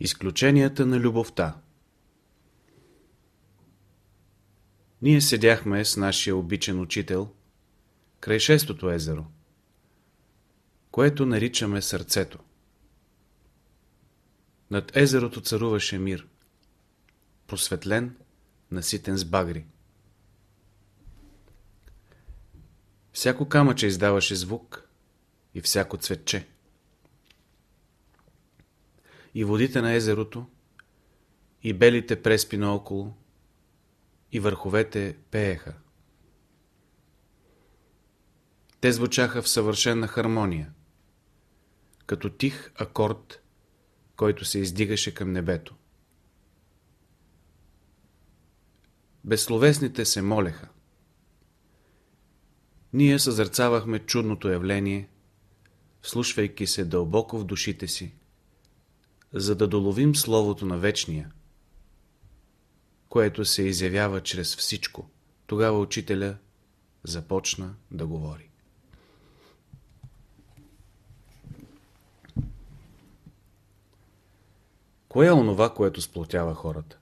Изключенията на любовта Ние седяхме с нашия обичен учител край шестото езеро, което наричаме сърцето. Над езерото царуваше мир, просветлен, наситен с багри. Всяко камъче издаваше звук и всяко цветче. И водите на езерото, и белите преспи наоколо, и върховете пееха. Те звучаха в съвършена хармония, като тих акорд, който се издигаше към небето. Безсловесните се молеха. Ние съзърцавахме чудното явление, вслушвайки се дълбоко в душите си, за да доловим Словото на Вечния, което се изявява чрез всичко. Тогава учителя започна да говори. Кое е онова, което сплотява хората?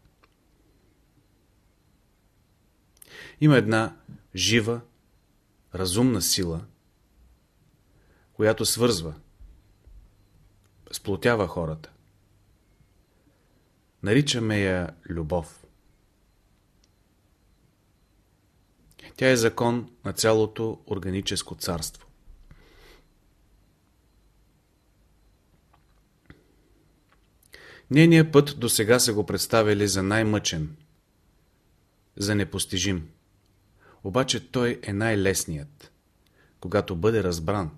Има една жива, разумна сила, която свързва, сплотява хората. Наричаме я любов. Тя е закон на цялото органическо царство. Нейният път до сега са го представили за най-мъчен, за непостижим. Обаче той е най-лесният, когато бъде разбран.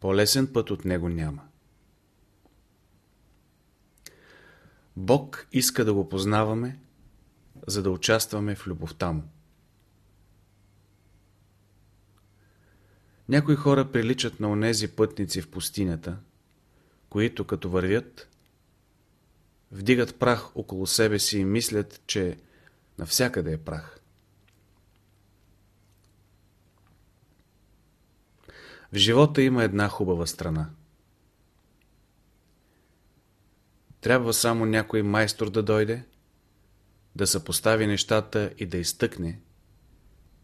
По-лесен път от него няма. Бог иска да го познаваме, за да участваме в любовта му. Някои хора приличат на онези пътници в пустинята, които като вървят, вдигат прах около себе си и мислят, че навсякъде е прах. В живота има една хубава страна. Трябва само някой майстор да дойде, да съпостави нещата и да изтъкне,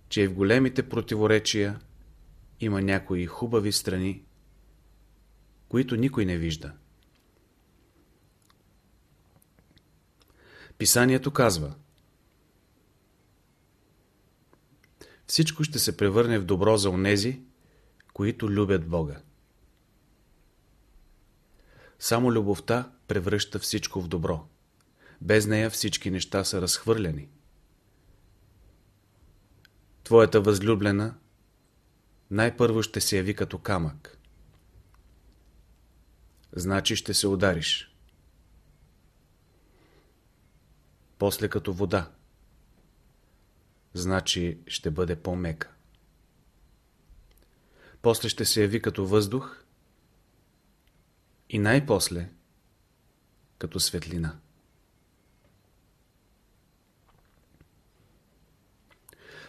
че и в големите противоречия има някои хубави страни, които никой не вижда. Писанието казва Всичко ще се превърне в добро за онези, които любят Бога. Само любовта превръща всичко в добро. Без нея всички неща са разхвърляни. Твоята възлюблена най-първо ще се яви като камък. Значи ще се удариш. После като вода. Значи ще бъде по-мека после ще се яви като въздух и най-после като светлина.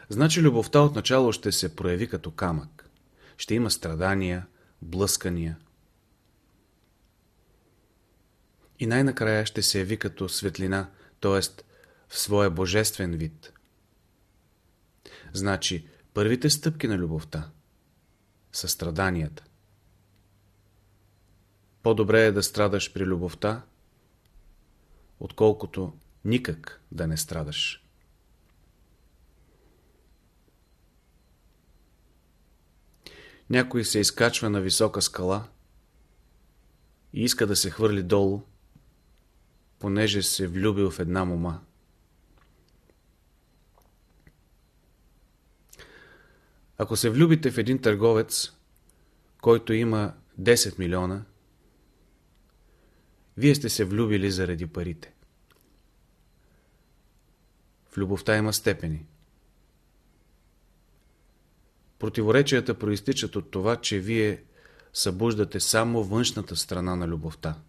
Значи любовта отначало ще се прояви като камък. Ще има страдания, блъскания. И най-накрая ще се яви като светлина, т.е. в своя божествен вид. Значи, първите стъпки на любовта – състраданията. По-добре е да страдаш при любовта, отколкото никак да не страдаш. Някой се изкачва на висока скала и иска да се хвърли долу, понеже се влюбил в една мома. Ако се влюбите в един търговец, който има 10 милиона, вие сте се влюбили заради парите. В любовта има степени. Противоречията проистичат от това, че вие събуждате само външната страна на любовта.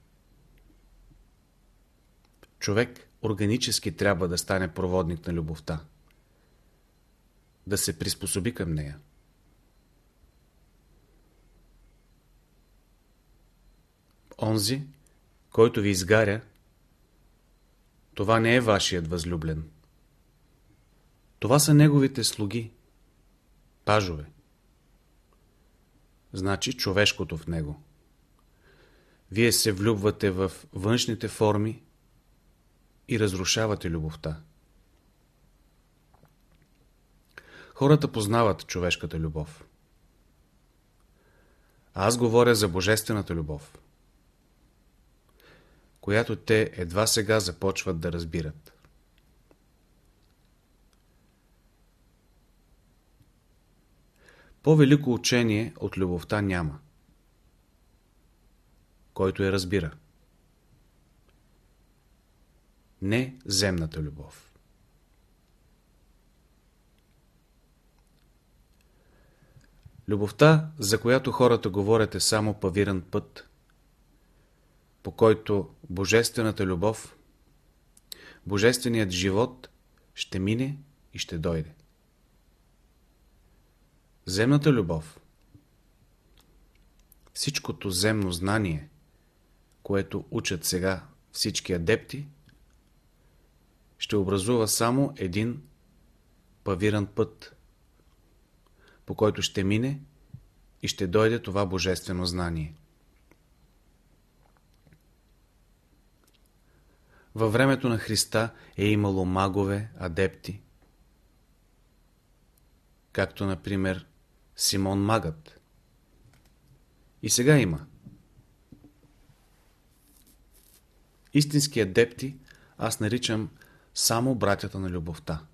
Човек органически трябва да стане проводник на любовта да се приспособи към нея. Онзи, който ви изгаря, това не е вашият възлюблен. Това са неговите слуги, пажове. Значи човешкото в него. Вие се влюбвате в външните форми и разрушавате любовта. Хората познават човешката любов. А аз говоря за божествената любов, която те едва сега започват да разбират. По-велико учение от любовта няма. Който я разбира. Не земната любов. Любовта, за която хората говорят е само павиран път, по който божествената любов, божественият живот ще мине и ще дойде. Земната любов, всичкото земно знание, което учат сега всички адепти, ще образува само един павиран път, по който ще мине и ще дойде това божествено знание. Във времето на Христа е имало магове, адепти, както например Симон Магът. И сега има. Истински адепти аз наричам само братята на любовта.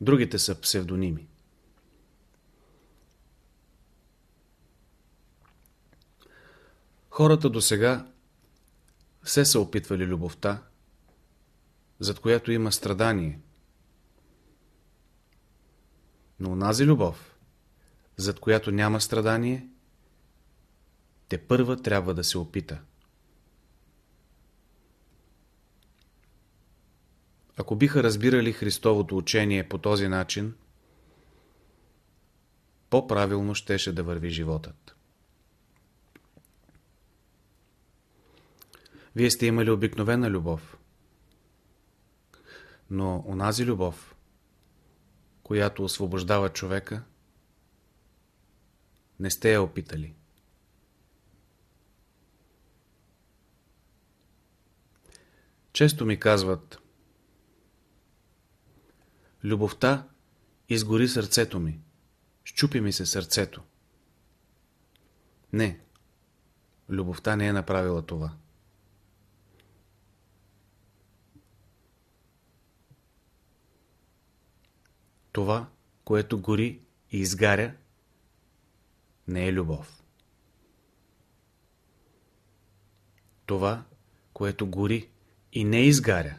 Другите са псевдоними. Хората до сега все са опитвали любовта, зад която има страдание. Но унази любов, зад която няма страдание, те първа трябва да се опита. Ако биха разбирали Христовото учение по този начин, по-правилно щеше да върви животът. Вие сте имали обикновена любов. Но онази любов, която освобождава човека, не сте я опитали. Често ми казват Любовта изгори сърцето ми. Щупи ми се сърцето. Не. Любовта не е направила това. Това, което гори и изгаря, не е любов. Това, което гори и не изгаря,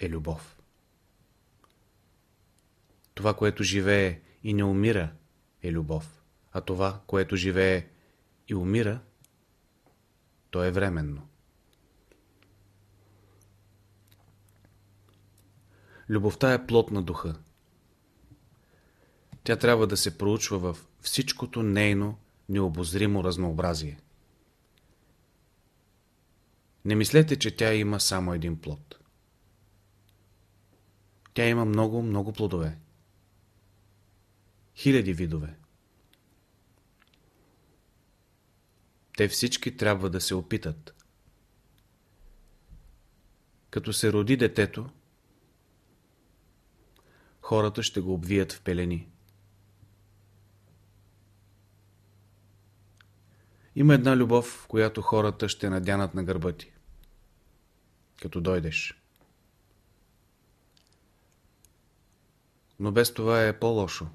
е любов. Това, което живее и не умира, е любов. А това, което живее и умира, то е временно. Любовта е плод на духа. Тя трябва да се проучва в всичкото нейно необозримо разнообразие. Не мислете, че тя има само един плод. Тя има много, много плодове. Хиляди видове. Те всички трябва да се опитат. Като се роди детето, хората ще го обвият в пелени. Има една любов, която хората ще надянат на гърба ти. Като дойдеш. Но без това е по-лошо.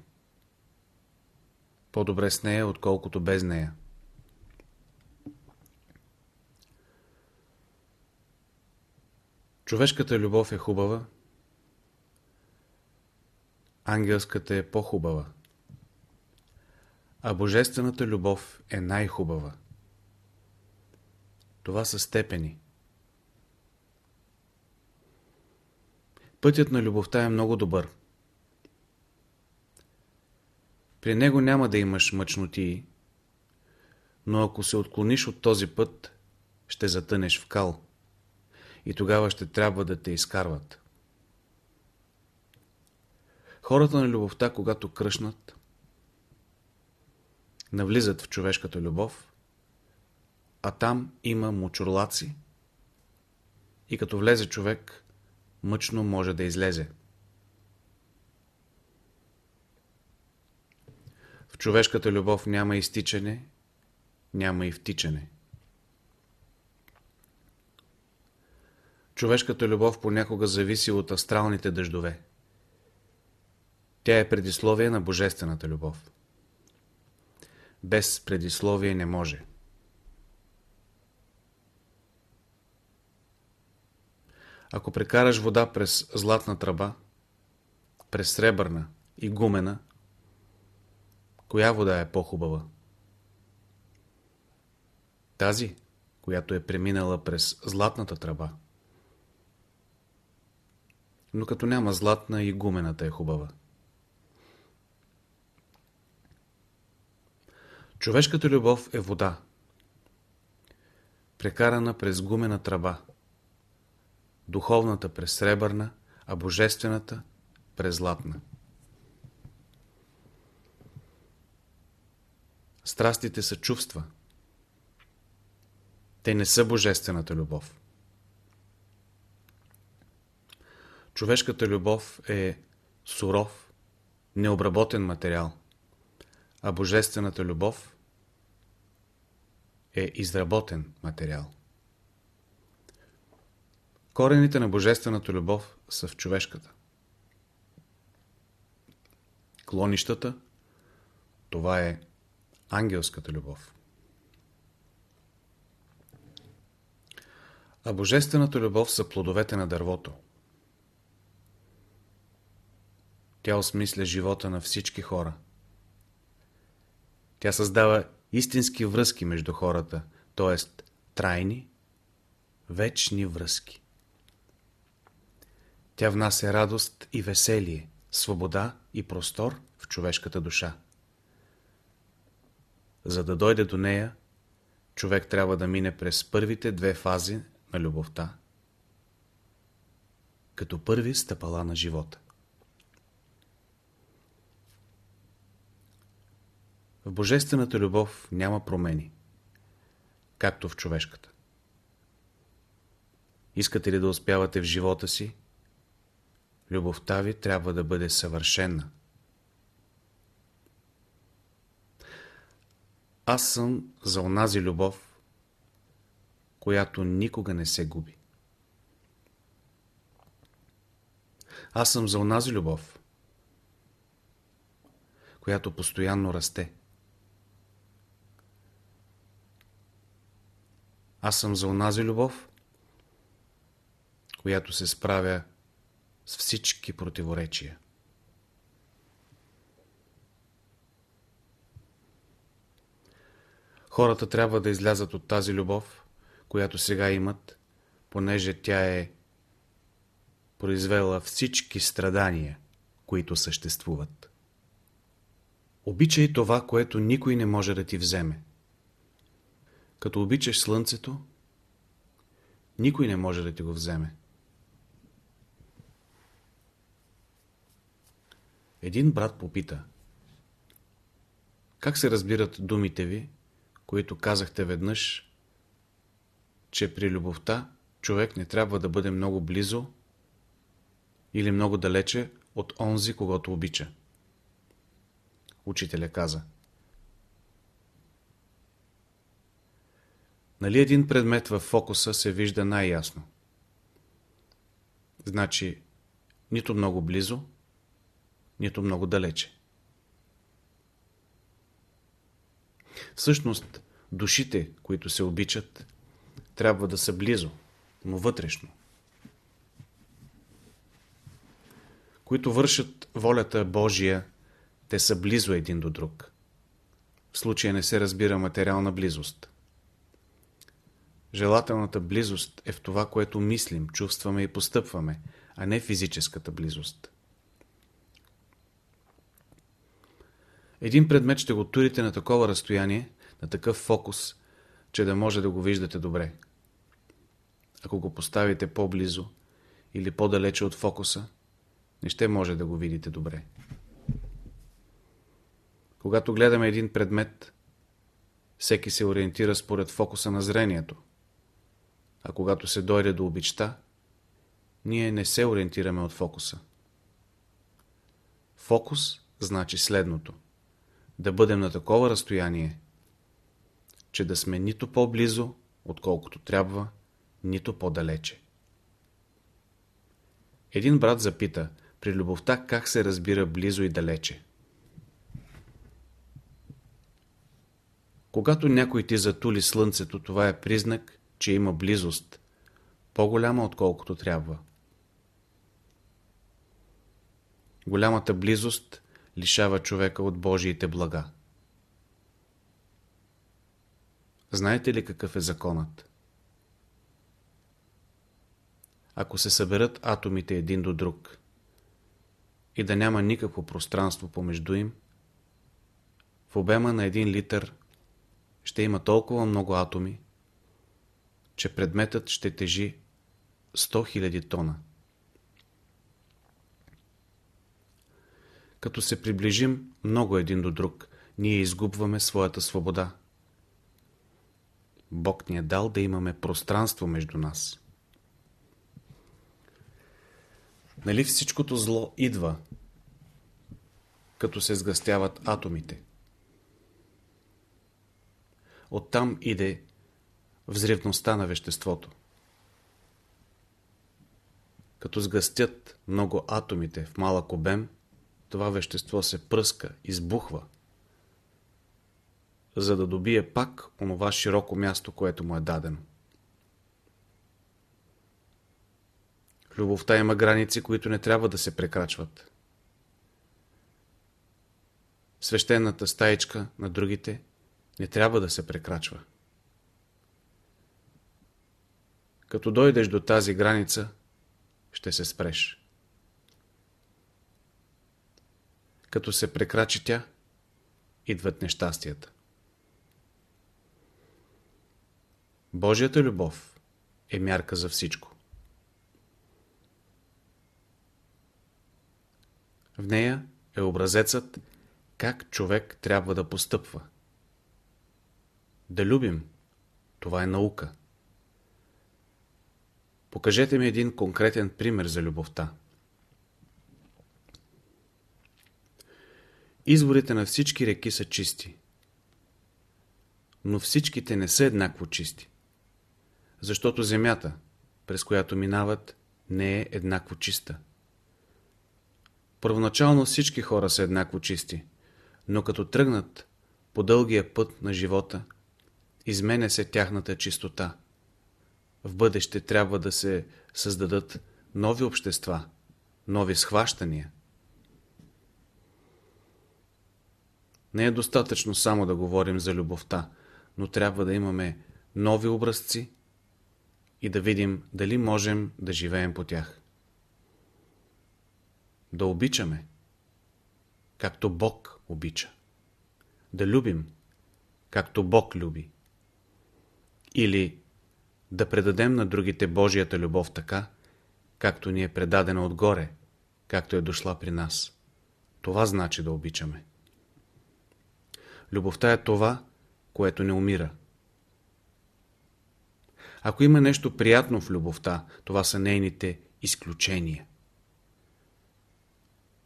По-добре с нея, отколкото без нея. Човешката любов е хубава, ангелската е по-хубава а божествената любов е най-хубава. Това са степени. Пътят на любовта е много добър. При него няма да имаш мъчноти, Но ако се отклониш от този път, ще затънеш в кал. И тогава ще трябва да те изкарват. Хората на любовта, когато кръшнат, навлизат в човешката любов, а там има мучурлаци и като влезе човек, мъчно може да излезе. В човешката любов няма изтичане, няма и втичане. Човешката любов понякога зависи от астралните дъждове. Тя е предисловие на божествената любов. Без предисловие не може. Ако прекараш вода през златна тръба, през сребърна и гумена, коя вода е по-хубава? Тази, която е преминала през златната тръба. Но като няма златна и гумената е хубава. Човешката любов е вода, прекарана през гумена тръба, духовната през сребърна, а божествената през златна. Страстите са чувства. Те не са божествената любов. Човешката любов е суров, необработен материал, а божествената любов е изработен материал. Корените на божествената любов са в човешката. Клонищата – това е ангелската любов. А божествената любов са плодовете на дървото. Тя осмисля живота на всички хора. Тя създава истински връзки между хората, т.е. трайни, вечни връзки. Тя внася радост и веселие, свобода и простор в човешката душа. За да дойде до нея, човек трябва да мине през първите две фази на любовта, като първи стъпала на живота. В божествената любов няма промени, както в човешката. Искате ли да успявате в живота си? Любовта ви трябва да бъде съвършена. Аз съм за онази любов, която никога не се губи. Аз съм за онази любов, която постоянно расте. Аз съм за онази любов, която се справя с всички противоречия. Хората трябва да излязат от тази любов, която сега имат, понеже тя е произвела всички страдания, които съществуват. Обичай това, което никой не може да ти вземе. Като обичаш слънцето, никой не може да ти го вземе. Един брат попита Как се разбират думите ви, които казахте веднъж, че при любовта човек не трябва да бъде много близо или много далече от онзи, когато обича? Учителя каза Нали един предмет в фокуса се вижда най-ясно? Значи, нито много близо, нито много далече. Всъщност, душите, които се обичат, трябва да са близо, но вътрешно. Които вършат волята Божия, те са близо един до друг. В случая не се разбира материална близост. Желателната близост е в това, което мислим, чувстваме и постъпваме, а не физическата близост. Един предмет ще го турите на такова разстояние, на такъв фокус, че да може да го виждате добре. Ако го поставите по-близо или по-далече от фокуса, не ще може да го видите добре. Когато гледаме един предмет, всеки се ориентира според фокуса на зрението. А когато се дойде до обичта, ние не се ориентираме от фокуса. Фокус значи следното. Да бъдем на такова разстояние, че да сме нито по-близо, отколкото трябва, нито по-далече. Един брат запита, при любовта как се разбира близо и далече. Когато някой ти затули слънцето, това е признак, че има близост, по-голяма отколкото трябва. Голямата близост лишава човека от Божиите блага. Знаете ли какъв е законът? Ако се съберат атомите един до друг и да няма никакво пространство помежду им, в обема на един литър ще има толкова много атоми, че предметът ще тежи 100 000 тона. Като се приближим много един до друг, ние изгубваме своята свобода. Бог ни е дал да имаме пространство между нас. Нали всичкото зло идва, като се сгъстяват атомите? Оттам иде взривността на веществото. Като сгъстят много атомите в малък обем, това вещество се пръска, избухва, за да добие пак онова широко място, което му е дадено. Любовта има граници, които не трябва да се прекрачват. Свещената стаичка на другите не трябва да се прекрачва. Като дойдеш до тази граница, ще се спреш. Като се прекрачи тя, идват нещастията. Божията любов е мярка за всичко. В нея е образецът как човек трябва да постъпва. Да любим, това е наука. Покажете ми един конкретен пример за любовта. Изворите на всички реки са чисти. Но всичките не са еднакво чисти. Защото земята, през която минават, не е еднакво чиста. Първоначално всички хора са еднакво чисти, но като тръгнат по дългия път на живота, изменя се тяхната чистота. В бъдеще трябва да се създадат нови общества, нови схващания. Не е достатъчно само да говорим за любовта, но трябва да имаме нови образци и да видим дали можем да живеем по тях. Да обичаме, както Бог обича. Да любим, както Бог люби. Или да предадем на другите Божията любов така, както ни е предадена отгоре, както е дошла при нас. Това значи да обичаме. Любовта е това, което не умира. Ако има нещо приятно в любовта, това са нейните изключения.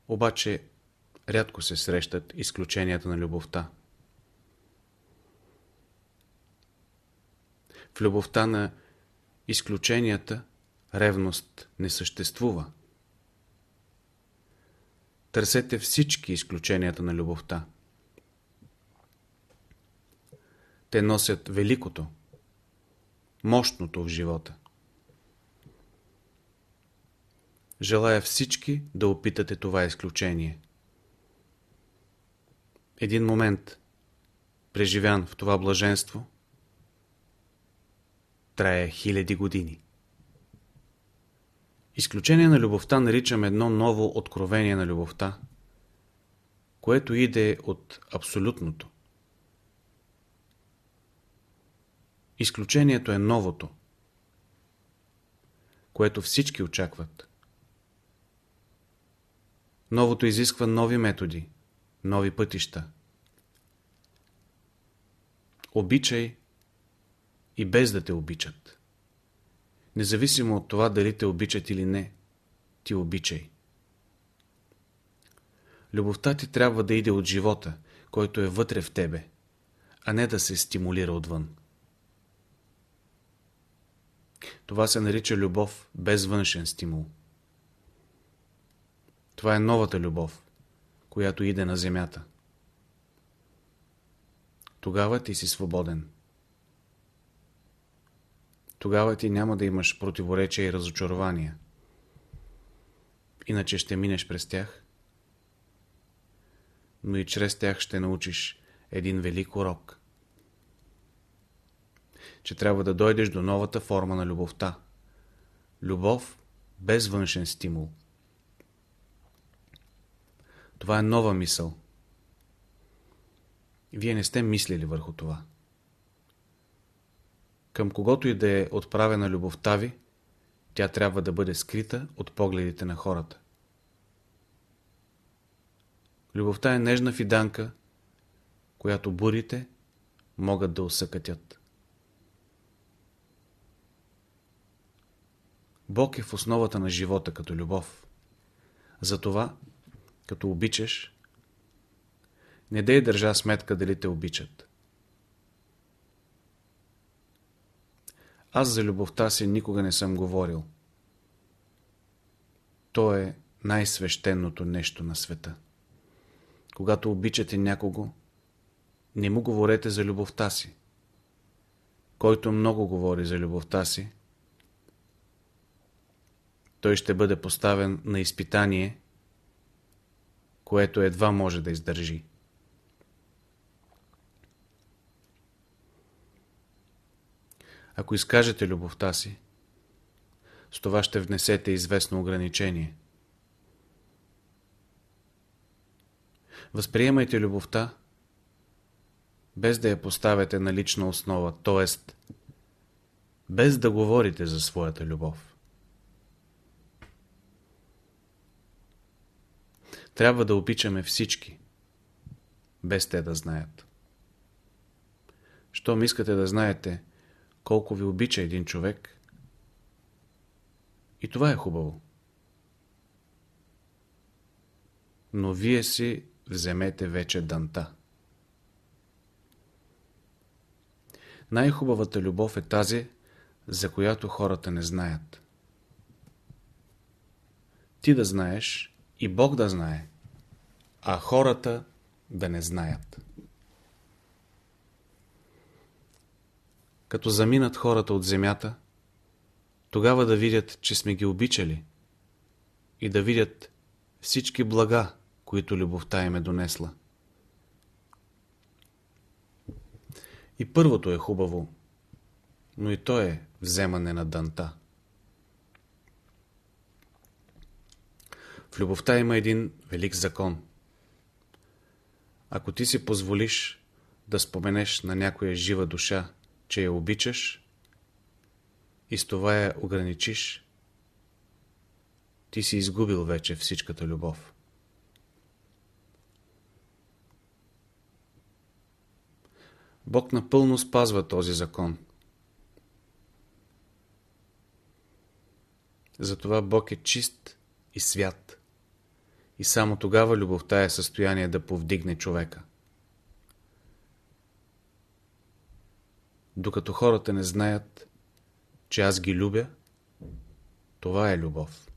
Обаче рядко се срещат изключенията на любовта. В любовта на изключенията ревност не съществува. Търсете всички изключенията на любовта. Те носят великото, мощното в живота. Желая всички да опитате това изключение. Един момент, преживян в това блаженство, трае хиляди години. Изключение на любовта наричам едно ново откровение на любовта, което иде от абсолютното. Изключението е новото, което всички очакват. Новото изисква нови методи, нови пътища. Обичай и без да те обичат. Независимо от това дали те обичат или не, ти обичай. Любовта ти трябва да иде от живота, който е вътре в тебе, а не да се стимулира отвън. Това се нарича любов без външен стимул. Това е новата любов, която иде на земята. Тогава ти си свободен. Тогава ти няма да имаш противоречия и разочарования. Иначе ще минеш през тях, но и чрез тях ще научиш един велик урок. Че трябва да дойдеш до новата форма на любовта. Любов без външен стимул. Това е нова мисъл. Вие не сте мислили върху това. Към когото и да е отправена любовта ви, тя трябва да бъде скрита от погледите на хората. Любовта е нежна фиданка, която бурите могат да усъкътят. Бог е в основата на живота като любов. Затова като обичаш, не дей държа сметка дали те обичат. Аз за любовта си никога не съм говорил. То е най-свещеното нещо на света. Когато обичате някого, не му говорете за любовта си. Който много говори за любовта си, той ще бъде поставен на изпитание – което едва може да издържи. Ако изкажете любовта си, с това ще внесете известно ограничение. Възприемайте любовта, без да я поставяте на лична основа, т.е. без да говорите за своята любов. Трябва да обичаме всички, без те да знаят. Щом искате да знаете колко ви обича един човек, и това е хубаво. Но вие си вземете вече данта. Най-хубавата любов е тази, за която хората не знаят. Ти да знаеш и Бог да знае, а хората да не знаят. Като заминат хората от земята, тогава да видят, че сме ги обичали и да видят всички блага, които любовта им е донесла. И първото е хубаво, но и то е вземане на данта. В любовта има един велик закон – ако ти си позволиш да споменеш на някоя жива душа, че я обичаш и с това я ограничиш, ти си изгубил вече всичката любов. Бог напълно спазва този закон. Затова Бог е чист и свят и само тогава любовта е състояние да повдигне човека. Докато хората не знаят, че аз ги любя, това е любов.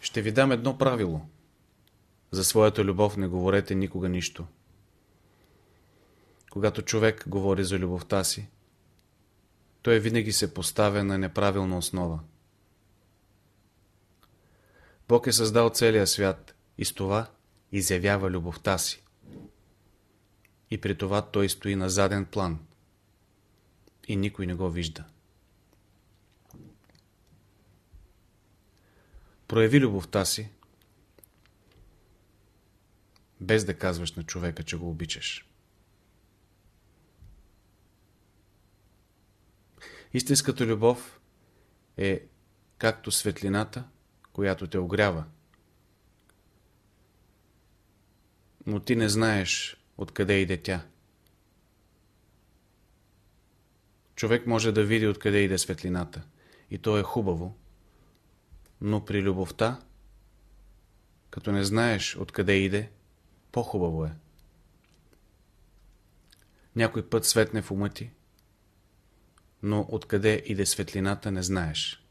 Ще ви дам едно правило. За своята любов не говорете никога нищо. Когато човек говори за любовта си, той винаги се поставя на неправилна основа. Бог е създал целия свят и с това изявява любовта си и при това той стои на заден план и никой не го вижда. Прояви любовта си, без да казваш на човека, че го обичаш. Истинската любов е както светлината, която те огрява. Но ти не знаеш откъде иде тя. Човек може да види откъде иде светлината. И то е хубаво. Но при любовта, като не знаеш откъде иде, по-хубаво е. Някой път светне в ума ти, но откъде иде светлината не знаеш.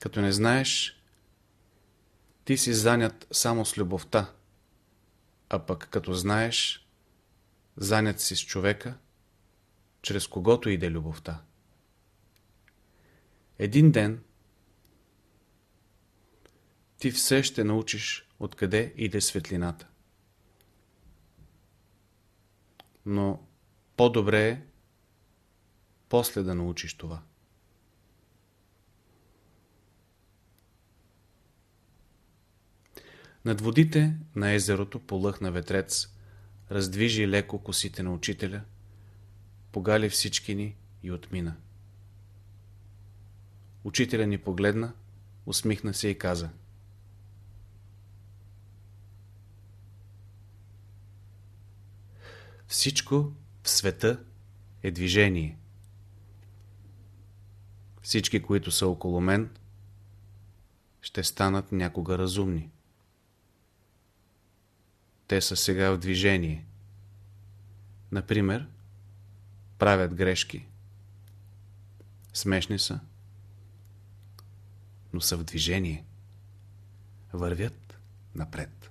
Като не знаеш, ти си занят само с любовта, а пък като знаеш, занят си с човека, чрез когото иде любовта. Един ден ти все ще научиш откъде иде светлината. Но по-добре е после да научиш това. Над водите на езерото полъхна ветрец, раздвижи леко косите на учителя, погали всички ни и отмина. Учителя ни погледна, усмихна се и каза Всичко в света е движение. Всички, които са около мен, ще станат някога разумни. Те са сега в движение. Например, правят грешки, смешни са, но са в движение, вървят напред.